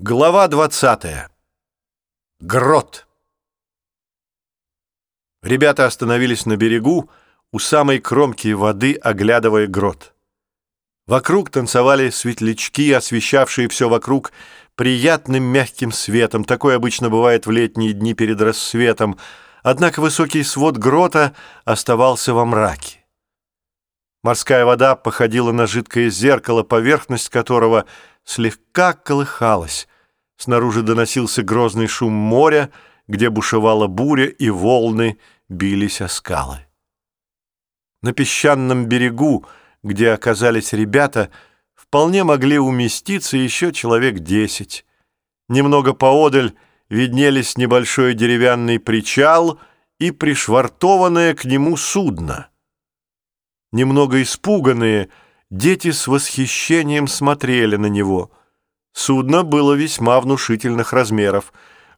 Глава 20. Грот. Ребята остановились на берегу, у самой кромки воды, оглядывая грот. Вокруг танцевали светлячки, освещавшие все вокруг приятным мягким светом. Такое обычно бывает в летние дни перед рассветом. Однако высокий свод грота оставался во мраке. Морская вода походила на жидкое зеркало, поверхность которого — слегка колыхалась. Снаружи доносился грозный шум моря, где бушевала буря, и волны бились о скалы. На песчаном берегу, где оказались ребята, вполне могли уместиться еще человек десять. Немного поодаль виднелись небольшой деревянный причал и пришвартованное к нему судно. Немного испуганные — Дети с восхищением смотрели на него. Судно было весьма внушительных размеров.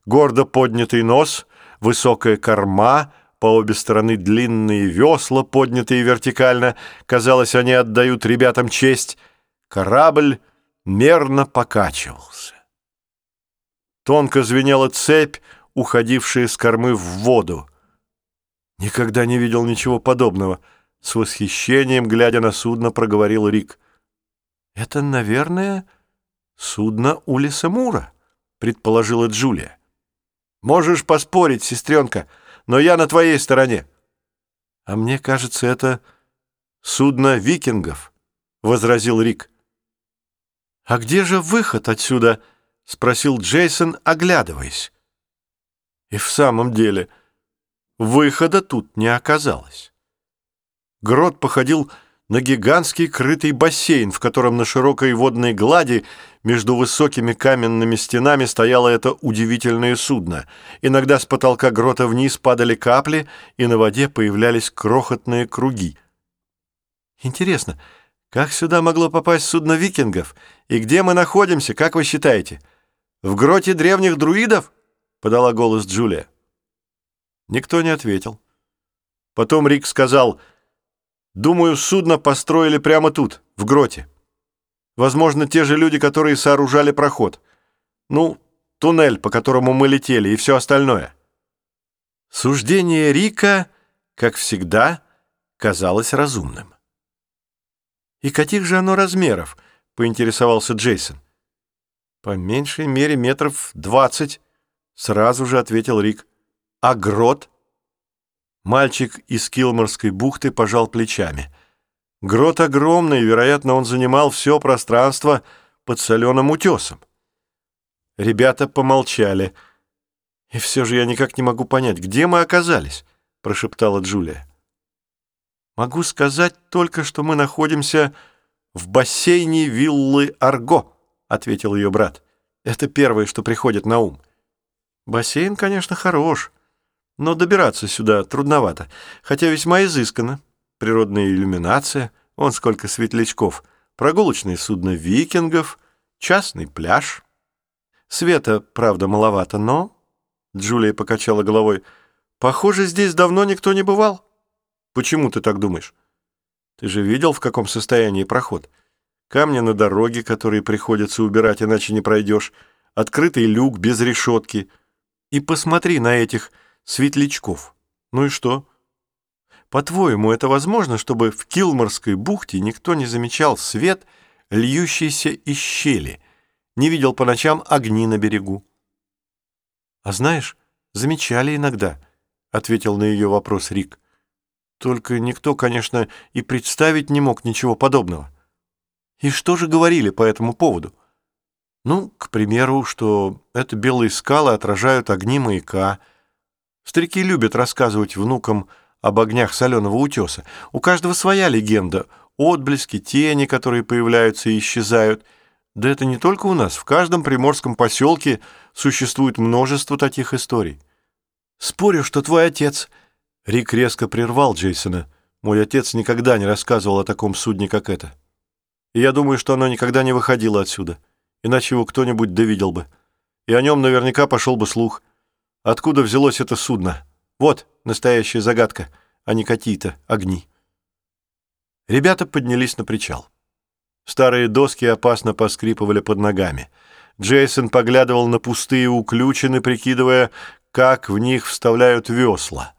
Гордо поднятый нос, высокая корма, по обе стороны длинные весла, поднятые вертикально. Казалось, они отдают ребятам честь. Корабль мерно покачивался. Тонко звенела цепь, уходившая с кормы в воду. Никогда не видел ничего подобного — с восхищением, глядя на судно, проговорил Рик. «Это, наверное, судно Улиса Мура», — предположила Джулия. «Можешь поспорить, сестренка, но я на твоей стороне». «А мне кажется, это судно викингов», — возразил Рик. «А где же выход отсюда?» — спросил Джейсон, оглядываясь. И в самом деле выхода тут не оказалось. Грот походил на гигантский крытый бассейн, в котором на широкой водной глади между высокими каменными стенами стояло это удивительное судно. Иногда с потолка грота вниз падали капли, и на воде появлялись крохотные круги. Интересно, как сюда могло попасть судно викингов? И где мы находимся, как вы считаете? В гроте древних друидов? Подала голос Джулия. Никто не ответил. Потом Рик сказал — Думаю, судно построили прямо тут, в гроте. Возможно, те же люди, которые сооружали проход. Ну, туннель, по которому мы летели, и все остальное. Суждение Рика, как всегда, казалось разумным. «И каких же оно размеров?» — поинтересовался Джейсон. «По меньшей мере метров двадцать», — сразу же ответил Рик. «А грот?» Мальчик из Килморской бухты пожал плечами. Грот огромный, вероятно, он занимал все пространство под соленым утесом. Ребята помолчали. «И все же я никак не могу понять, где мы оказались?» — прошептала Джулия. «Могу сказать только, что мы находимся в бассейне виллы Арго», — ответил ее брат. «Это первое, что приходит на ум». «Бассейн, конечно, хорош, но добираться сюда трудновато, хотя весьма изысканно. Природная иллюминация, вон сколько светлячков, прогулочное судно викингов, частный пляж. Света, правда, маловато, но... Джулия покачала головой. «Похоже, здесь давно никто не бывал». «Почему ты так думаешь?» «Ты же видел, в каком состоянии проход? Камни на дороге, которые приходится убирать, иначе не пройдешь. Открытый люк без решетки. И посмотри на этих светлячков. Ну и что? По-твоему, это возможно, чтобы в Килморской бухте никто не замечал свет, льющийся из щели, не видел по ночам огни на берегу? А знаешь, замечали иногда, — ответил на ее вопрос Рик. Только никто, конечно, и представить не мог ничего подобного. И что же говорили по этому поводу? Ну, к примеру, что это белые скалы отражают огни маяка, — Старики любят рассказывать внукам об огнях соленого утеса. У каждого своя легенда, отблески, тени, которые появляются и исчезают. Да это не только у нас, в каждом приморском поселке существует множество таких историй. Спорю, что твой отец... Рик резко прервал Джейсона. Мой отец никогда не рассказывал о таком судне, как это. И я думаю, что оно никогда не выходило отсюда. Иначе его кто-нибудь довидел бы. И о нем наверняка пошел бы слух. Откуда взялось это судно? Вот настоящая загадка, а не какие-то огни. Ребята поднялись на причал. Старые доски опасно поскрипывали под ногами. Джейсон поглядывал на пустые уключины, прикидывая, как в них вставляют весла.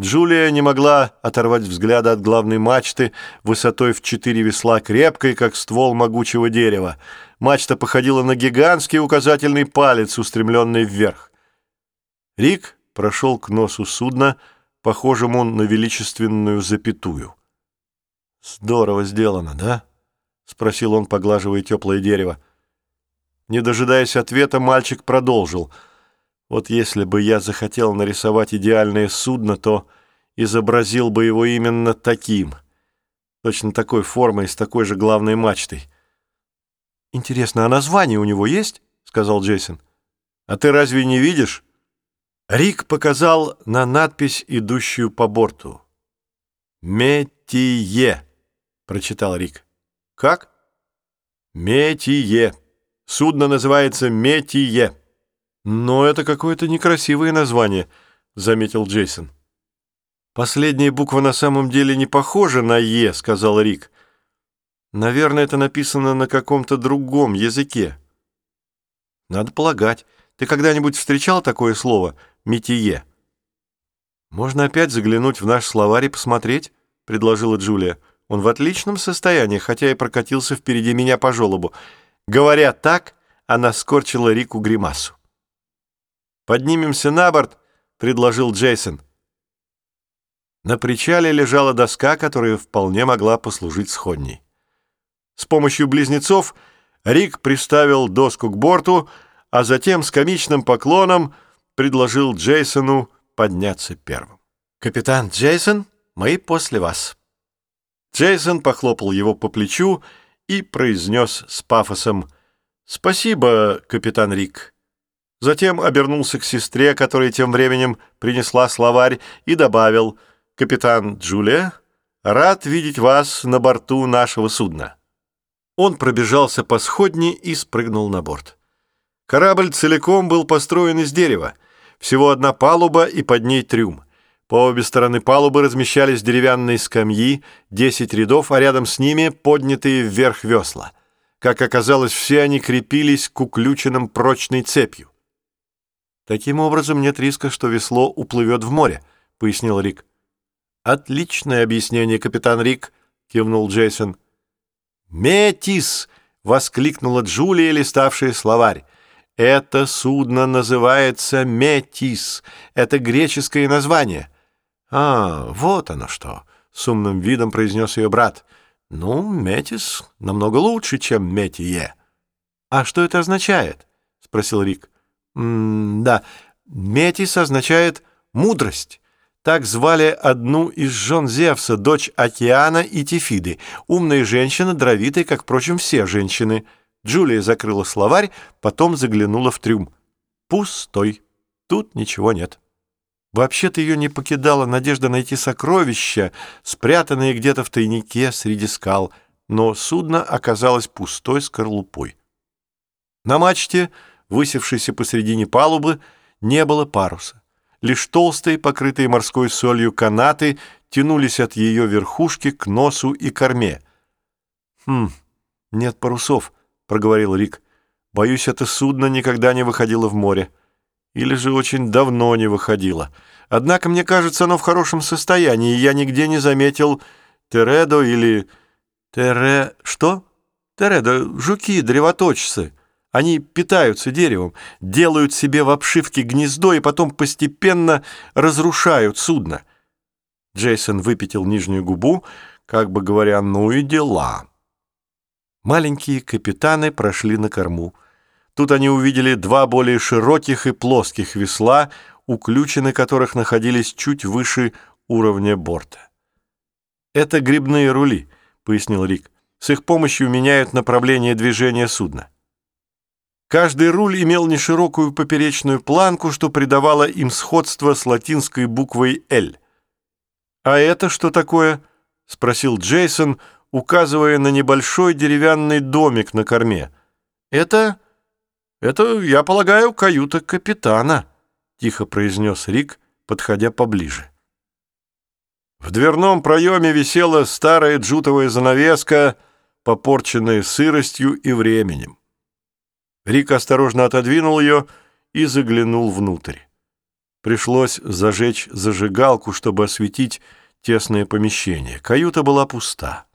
Джулия не могла оторвать взгляда от главной мачты, высотой в четыре весла крепкой, как ствол могучего дерева. Мачта походила на гигантский указательный палец, устремленный вверх. Рик прошел к носу судна, похожему на величественную запятую. «Здорово сделано, да?» — спросил он, поглаживая теплое дерево. Не дожидаясь ответа, мальчик продолжил. «Вот если бы я захотел нарисовать идеальное судно, то изобразил бы его именно таким, точно такой формой, с такой же главной мачтой». «Интересно, а название у него есть?» — сказал Джейсон. «А ты разве не видишь?» Рик показал на надпись, идущую по борту. «Метие», — прочитал Рик. «Как?» «Метие. Судно называется Метие». «Но это какое-то некрасивое название», — заметил Джейсон. «Последняя буква на самом деле не похожа на «е», — сказал Рик. «Наверное, это написано на каком-то другом языке». «Надо полагать. Ты когда-нибудь встречал такое слово «метие»?» «Можно опять заглянуть в наш словарь и посмотреть», — предложила Джулия. «Он в отличном состоянии, хотя и прокатился впереди меня по желобу». Говоря так, она скорчила Рику гримасу. «Поднимемся на борт», — предложил Джейсон. На причале лежала доска, которая вполне могла послужить сходней. С помощью близнецов Рик приставил доску к борту, а затем с комичным поклоном предложил Джейсону подняться первым. «Капитан Джейсон, мы после вас». Джейсон похлопал его по плечу и произнес с пафосом «Спасибо, капитан Рик». Затем обернулся к сестре, которая тем временем принесла словарь, и добавил «Капитан Джулия, рад видеть вас на борту нашего судна». Он пробежался по сходне и спрыгнул на борт. Корабль целиком был построен из дерева. Всего одна палуба и под ней трюм. По обе стороны палубы размещались деревянные скамьи, десять рядов, а рядом с ними поднятые вверх весла. Как оказалось, все они крепились к уключенным прочной цепью. «Таким образом, нет риска, что весло уплывет в море», — пояснил Рик. «Отличное объяснение, капитан Рик», — кивнул Джейсон. «Метис!» — воскликнула Джулия, листавшая словарь. «Это судно называется Метис. Это греческое название». «А, вот оно что!» — с умным видом произнес ее брат. «Ну, Метис намного лучше, чем Метие». «А что это означает?» — спросил Рик. «М «Да, Метис означает «мудрость». Так звали одну из жен Зевса, дочь Океана и Тифиды. Умная женщина, дровитая, как, впрочем, все женщины. Джулия закрыла словарь, потом заглянула в трюм. Пустой. Тут ничего нет. Вообще-то ее не покидала надежда найти сокровища, спрятанные где-то в тайнике среди скал, но судно оказалось пустой скорлупой. На мачте, высевшейся посредине палубы, не было паруса. Лишь толстые, покрытые морской солью канаты тянулись от ее верхушки к носу и корме. «Хм, нет парусов», — проговорил Рик. «Боюсь, это судно никогда не выходило в море». Или же очень давно не выходила. Однако, мне кажется, оно в хорошем состоянии, и я нигде не заметил Тередо или... Тере... что? Тередо, жуки, древоточцы. Они питаются деревом, делают себе в обшивке гнездо и потом постепенно разрушают судно. Джейсон выпятил нижнюю губу, как бы говоря, ну и дела. Маленькие капитаны прошли на корму. Тут они увидели два более широких и плоских весла, уключены которых находились чуть выше уровня борта. «Это грибные рули», — пояснил Рик. «С их помощью меняют направление движения судна». Каждый руль имел неширокую поперечную планку, что придавало им сходство с латинской буквой «Л». «А это что такое?» — спросил Джейсон, указывая на небольшой деревянный домик на корме. «Это...» «Это, я полагаю, каюта капитана», — тихо произнес Рик, подходя поближе. В дверном проеме висела старая джутовая занавеска, попорченная сыростью и временем. Рик осторожно отодвинул ее и заглянул внутрь. Пришлось зажечь зажигалку, чтобы осветить тесное помещение. Каюта была пуста.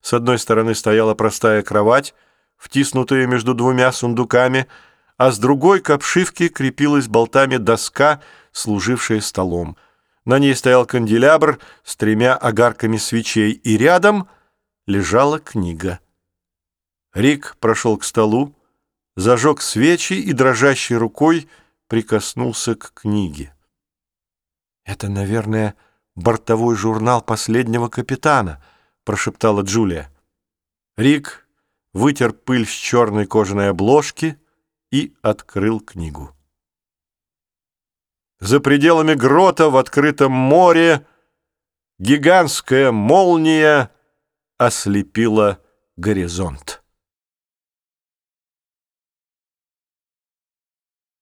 С одной стороны стояла простая кровать, втиснутая между двумя сундуками, а с другой к обшивке крепилась болтами доска, служившая столом. На ней стоял канделябр с тремя огарками свечей, и рядом лежала книга. Рик прошел к столу, зажег свечи и дрожащей рукой прикоснулся к книге. «Это, наверное, бортовой журнал последнего капитана», — прошептала Джулия. Рик вытер пыль с черной кожаной обложки и открыл книгу. За пределами грота в открытом море гигантская молния ослепила горизонт.